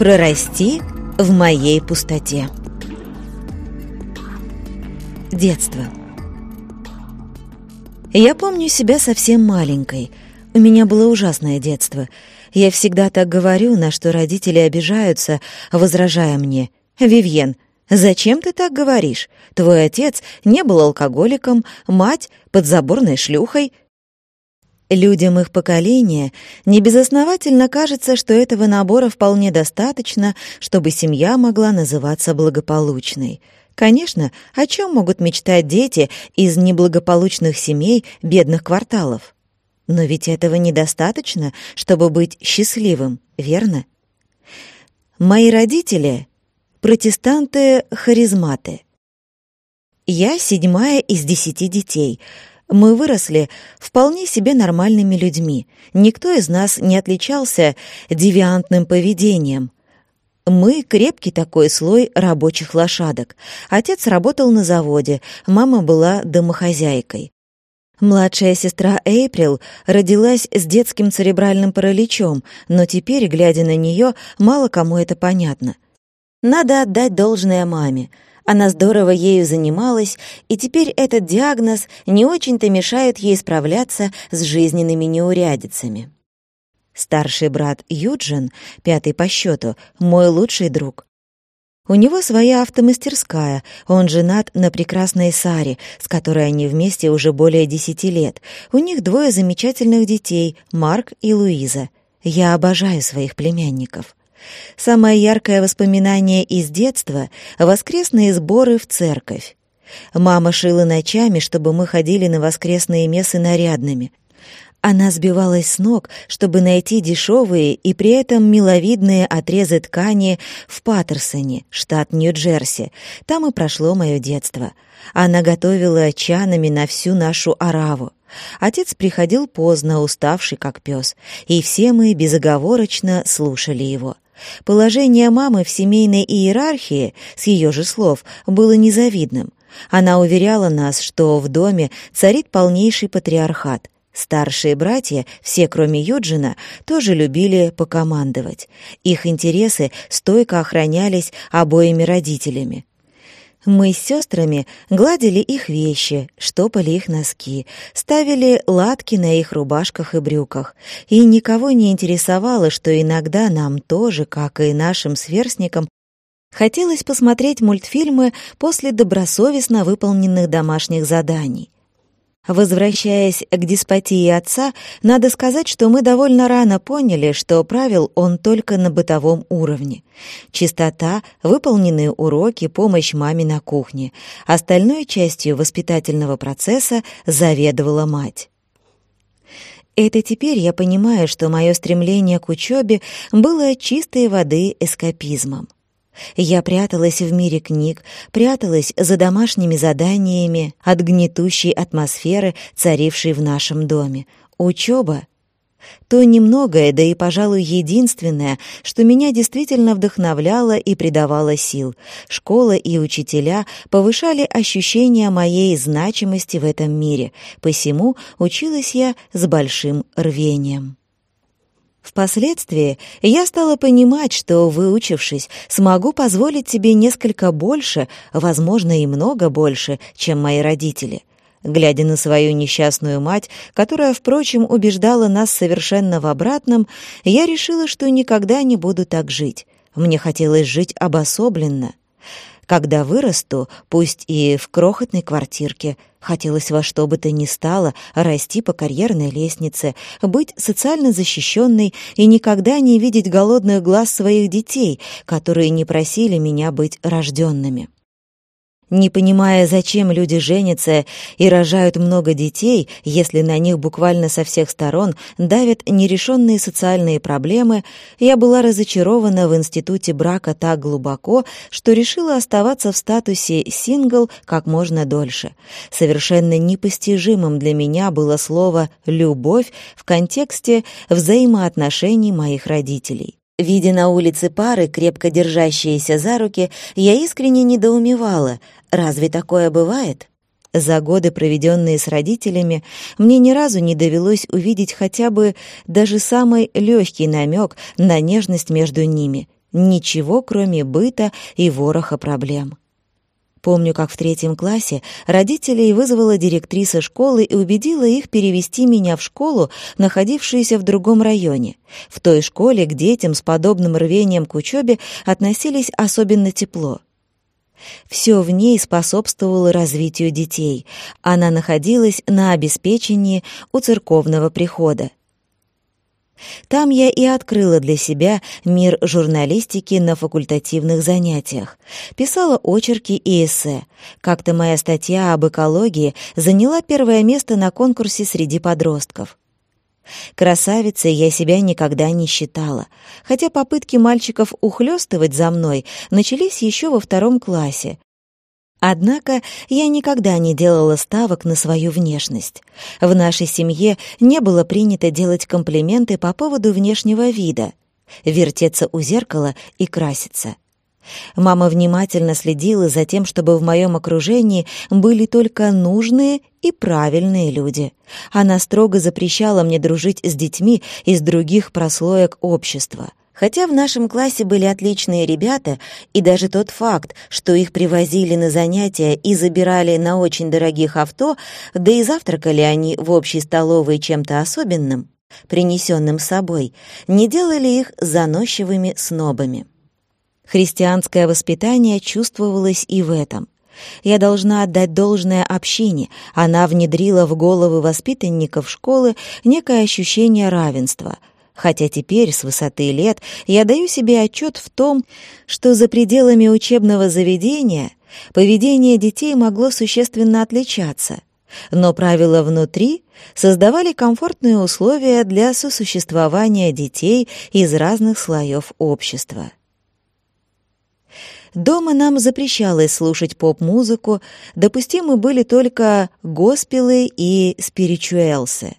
Прорасти в моей пустоте. Детство. Я помню себя совсем маленькой. У меня было ужасное детство. Я всегда так говорю, на что родители обижаются, возражая мне. «Вивьен, зачем ты так говоришь? Твой отец не был алкоголиком, мать — подзаборной шлюхой, Людям их поколения небезосновательно кажется, что этого набора вполне достаточно, чтобы семья могла называться благополучной. Конечно, о чем могут мечтать дети из неблагополучных семей бедных кварталов? Но ведь этого недостаточно, чтобы быть счастливым, верно? Мои родители — протестанты-харизматы. Я седьмая из десяти детей — мы выросли вполне себе нормальными людьми. Никто из нас не отличался девиантным поведением. Мы — крепкий такой слой рабочих лошадок. Отец работал на заводе, мама была домохозяйкой. Младшая сестра Эйприл родилась с детским церебральным параличом, но теперь, глядя на нее, мало кому это понятно. Надо отдать должное маме — она здорово ею занималась, и теперь этот диагноз не очень-то мешает ей справляться с жизненными неурядицами. Старший брат Юджин, пятый по счету, мой лучший друг. У него своя автомастерская, он женат на прекрасной Саре, с которой они вместе уже более десяти лет. У них двое замечательных детей, Марк и Луиза. Я обожаю своих племянников. Самое яркое воспоминание из детства — воскресные сборы в церковь. Мама шила ночами, чтобы мы ходили на воскресные мессы нарядными. Она сбивалась с ног, чтобы найти дешевые и при этом миловидные отрезы ткани в Паттерсоне, штат Нью-Джерси. Там и прошло мое детство. Она готовила чанами на всю нашу ораву. Отец приходил поздно, уставший как пес, и все мы безоговорочно слушали его. Положение мамы в семейной иерархии, с ее же слов, было незавидным. Она уверяла нас, что в доме царит полнейший патриархат. Старшие братья, все кроме Юджина, тоже любили покомандовать. Их интересы стойко охранялись обоими родителями. Мы с сестрами гладили их вещи, штопали их носки, ставили латки на их рубашках и брюках. И никого не интересовало, что иногда нам тоже, как и нашим сверстникам, хотелось посмотреть мультфильмы после добросовестно выполненных домашних заданий. Возвращаясь к деспотии отца, надо сказать, что мы довольно рано поняли, что правил он только на бытовом уровне. Чистота, выполненные уроки, помощь маме на кухне. Остальной частью воспитательного процесса заведовала мать. Это теперь я понимаю, что мое стремление к учебе было чистой воды эскапизмом. Я пряталась в мире книг, пряталась за домашними заданиями от гнетущей атмосферы, царившей в нашем доме. Учеба — то немногое, да и, пожалуй, единственное, что меня действительно вдохновляло и придавало сил. Школа и учителя повышали ощущение моей значимости в этом мире, посему училась я с большим рвением. Впоследствии я стала понимать, что, выучившись, смогу позволить себе несколько больше, возможно, и много больше, чем мои родители. Глядя на свою несчастную мать, которая, впрочем, убеждала нас совершенно в обратном, я решила, что никогда не буду так жить. Мне хотелось жить обособленно. Когда вырасту, пусть и в крохотной квартирке, хотелось во что бы то ни стало расти по карьерной лестнице, быть социально защищенной и никогда не видеть голодных глаз своих детей, которые не просили меня быть рожденными. Не понимая, зачем люди женятся и рожают много детей, если на них буквально со всех сторон давят нерешенные социальные проблемы, я была разочарована в институте брака так глубоко, что решила оставаться в статусе сингл как можно дольше. Совершенно непостижимым для меня было слово «любовь» в контексте взаимоотношений моих родителей. Видя на улице пары, крепко держащиеся за руки, я искренне недоумевала, разве такое бывает? За годы, проведенные с родителями, мне ни разу не довелось увидеть хотя бы даже самый легкий намек на нежность между ними. Ничего, кроме быта и вороха проблем. Помню, как в третьем классе родителей вызвала директриса школы и убедила их перевести меня в школу, находившуюся в другом районе. В той школе к детям с подобным рвением к учебе относились особенно тепло. Все в ней способствовало развитию детей. Она находилась на обеспечении у церковного прихода. Там я и открыла для себя мир журналистики на факультативных занятиях. Писала очерки и эссе. Как-то моя статья об экологии заняла первое место на конкурсе среди подростков. Красавицей я себя никогда не считала, хотя попытки мальчиков ухлёстывать за мной начались еще во втором классе, Однако я никогда не делала ставок на свою внешность. В нашей семье не было принято делать комплименты по поводу внешнего вида, вертеться у зеркала и краситься. Мама внимательно следила за тем, чтобы в моем окружении были только нужные и правильные люди. Она строго запрещала мне дружить с детьми из других прослоек общества — Хотя в нашем классе были отличные ребята, и даже тот факт, что их привозили на занятия и забирали на очень дорогих авто, да и завтракали они в общей столовой чем-то особенным, принесенным с собой, не делали их заносчивыми снобами. Христианское воспитание чувствовалось и в этом. Я должна отдать должное общине. Она внедрила в головы воспитанников школы некое ощущение равенства — хотя теперь, с высоты лет, я даю себе отчет в том, что за пределами учебного заведения поведение детей могло существенно отличаться, но правила внутри создавали комфортные условия для сосуществования детей из разных слоев общества. Дома нам запрещалось слушать поп-музыку, допустимы были только госпелы и спиричуэлсы.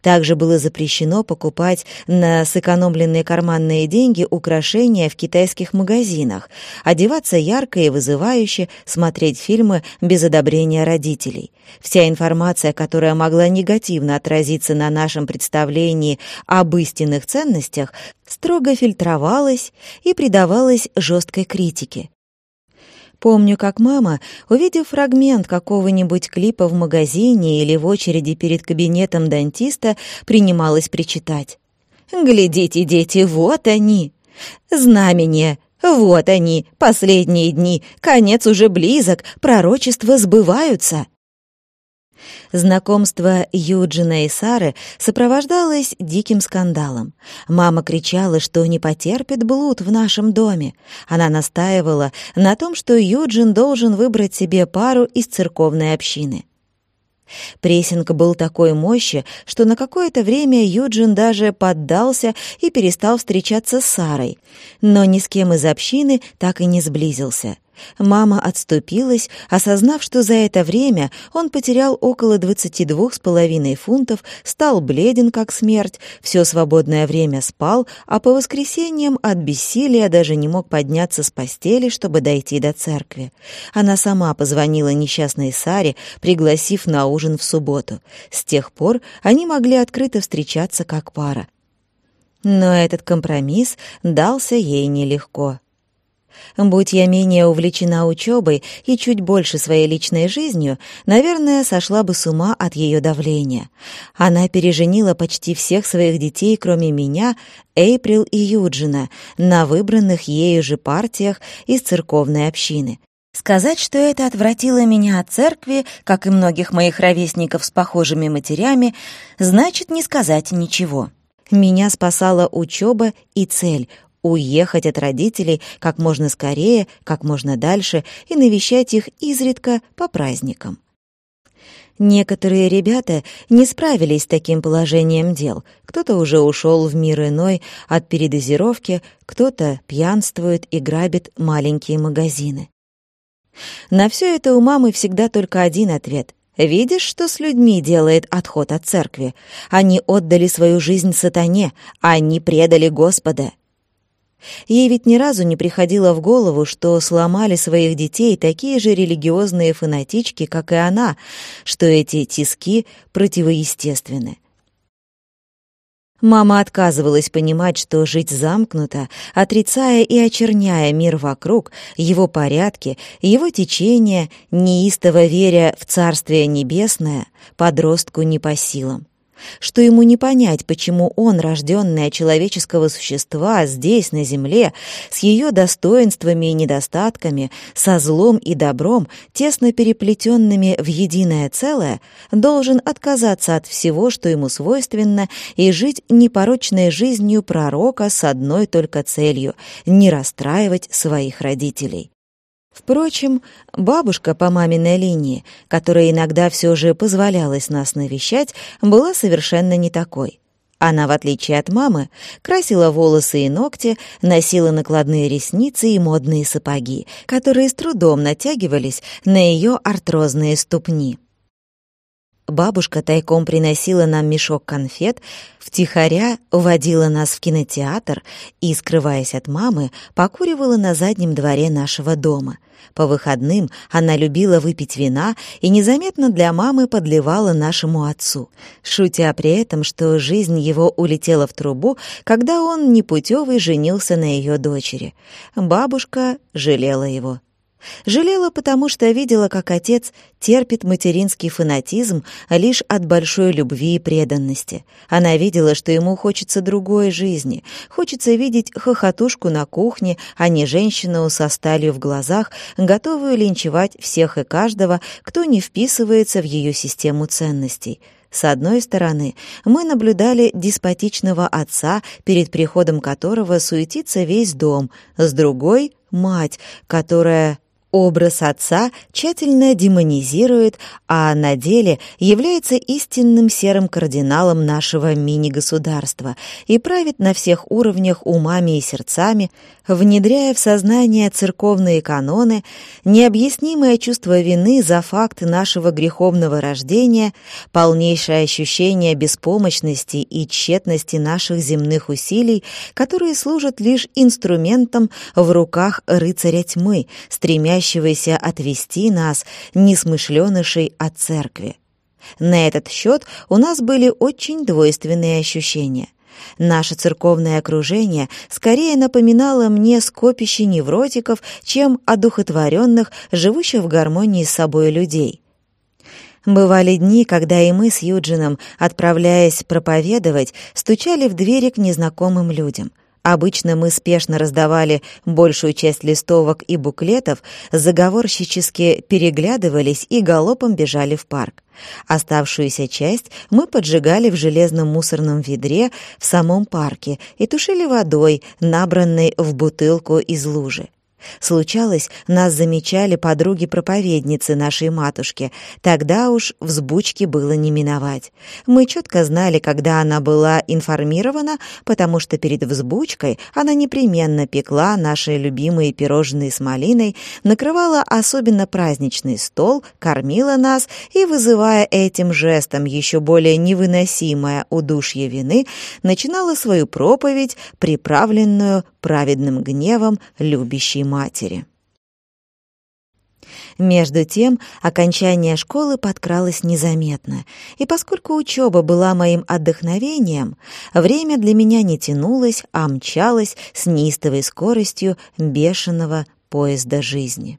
Также было запрещено покупать на сэкономленные карманные деньги украшения в китайских магазинах, одеваться ярко и вызывающе, смотреть фильмы без одобрения родителей. Вся информация, которая могла негативно отразиться на нашем представлении об истинных ценностях, строго фильтровалась и придавалась жесткой критике. Помню, как мама, увидев фрагмент какого-нибудь клипа в магазине или в очереди перед кабинетом дантиста, принималась причитать. «Глядите, дети, вот они! Знамения! Вот они, последние дни! Конец уже близок, пророчества сбываются!» Знакомство Юджина и Сары сопровождалось диким скандалом. Мама кричала, что не потерпит блуд в нашем доме. Она настаивала на том, что Юджин должен выбрать себе пару из церковной общины. Прессинг был такой мощи, что на какое-то время Юджин даже поддался и перестал встречаться с Сарой, но ни с кем из общины так и не сблизился — Мама отступилась, осознав, что за это время он потерял около двадцати двух с половиной фунтов, стал бледен как смерть, все свободное время спал, а по воскресеньям от бессилия даже не мог подняться с постели, чтобы дойти до церкви. Она сама позвонила несчастной Саре, пригласив на ужин в субботу. С тех пор они могли открыто встречаться как пара. Но этот компромисс дался ей нелегко. Будь я менее увлечена учебой и чуть больше своей личной жизнью, наверное, сошла бы с ума от ее давления. Она переженила почти всех своих детей, кроме меня, Эйприл и Юджина, на выбранных ею же партиях из церковной общины. Сказать, что это отвратило меня от церкви, как и многих моих ровесников с похожими матерями, значит не сказать ничего. Меня спасала учеба и цель уехать от родителей как можно скорее, как можно дальше и навещать их изредка по праздникам. Некоторые ребята не справились с таким положением дел. Кто-то уже ушел в мир иной от передозировки, кто-то пьянствует и грабит маленькие магазины. На все это у мамы всегда только один ответ. Видишь, что с людьми делает отход от церкви? Они отдали свою жизнь сатане, они предали Господа. Ей ведь ни разу не приходило в голову, что сломали своих детей такие же религиозные фанатички, как и она, что эти тиски противоестественны. Мама отказывалась понимать, что жить замкнуто, отрицая и очерняя мир вокруг, его порядки, его течение, неистово веря в Царствие Небесное, подростку не по силам что ему не понять, почему он, рожденный от человеческого существа, здесь, на земле, с ее достоинствами и недостатками, со злом и добром, тесно переплетенными в единое целое, должен отказаться от всего, что ему свойственно, и жить непорочной жизнью пророка с одной только целью — не расстраивать своих родителей. Впрочем, бабушка по маминой линии, которая иногда все же позволялась нас навещать, была совершенно не такой. Она, в отличие от мамы, красила волосы и ногти, носила накладные ресницы и модные сапоги, которые с трудом натягивались на ее артрозные ступни. Бабушка тайком приносила нам мешок конфет, втихаря водила нас в кинотеатр и, скрываясь от мамы, покуривала на заднем дворе нашего дома. По выходным она любила выпить вина и незаметно для мамы подливала нашему отцу, шутя при этом, что жизнь его улетела в трубу, когда он непутевый женился на ее дочери. Бабушка жалела его. Жалела, потому что видела, как отец терпит материнский фанатизм лишь от большой любви и преданности. Она видела, что ему хочется другой жизни, хочется видеть хохотушку на кухне, а не женщину со сталью в глазах, готовую линчевать всех и каждого, кто не вписывается в ее систему ценностей. С одной стороны, мы наблюдали деспотичного отца, перед приходом которого суетится весь дом, с другой — мать, которая Образ отца тщательно демонизирует, а на деле является истинным серым кардиналом нашего мини-государства и правит на всех уровнях умами и сердцами, внедряя в сознание церковные каноны, необъяснимое чувство вины за факт нашего греховного рождения, полнейшее ощущение беспомощности и тщетности наших земных усилий, которые служат лишь инструментом в руках рыцаря тьмы, стремящегося отвести нас, несмышленышей, от церкви. На этот счет у нас были очень двойственные ощущения — Наше церковное окружение скорее напоминало мне скопище невротиков, чем одухотворенных, живущих в гармонии с собой людей. Бывали дни, когда и мы с Юджином, отправляясь проповедовать, стучали в двери к незнакомым людям. Обычно мы спешно раздавали большую часть листовок и буклетов, заговорщически переглядывались и галопом бежали в парк. Оставшуюся часть мы поджигали в железном мусорном ведре в самом парке и тушили водой, набранной в бутылку из лужи. Случалось, нас замечали подруги-проповедницы нашей матушки. Тогда уж взбучки было не миновать. Мы четко знали, когда она была информирована, потому что перед взбучкой она непременно пекла наши любимые пирожные с малиной, накрывала особенно праздничный стол, кормила нас и, вызывая этим жестом еще более невыносимое удушье вины, начинала свою проповедь, приправленную праведным гневом любящей матери. Между тем, окончание школы подкралось незаметно, и поскольку учеба была моим отдохновением, время для меня не тянулось, а мчалось с неистовой скоростью бешеного поезда жизни.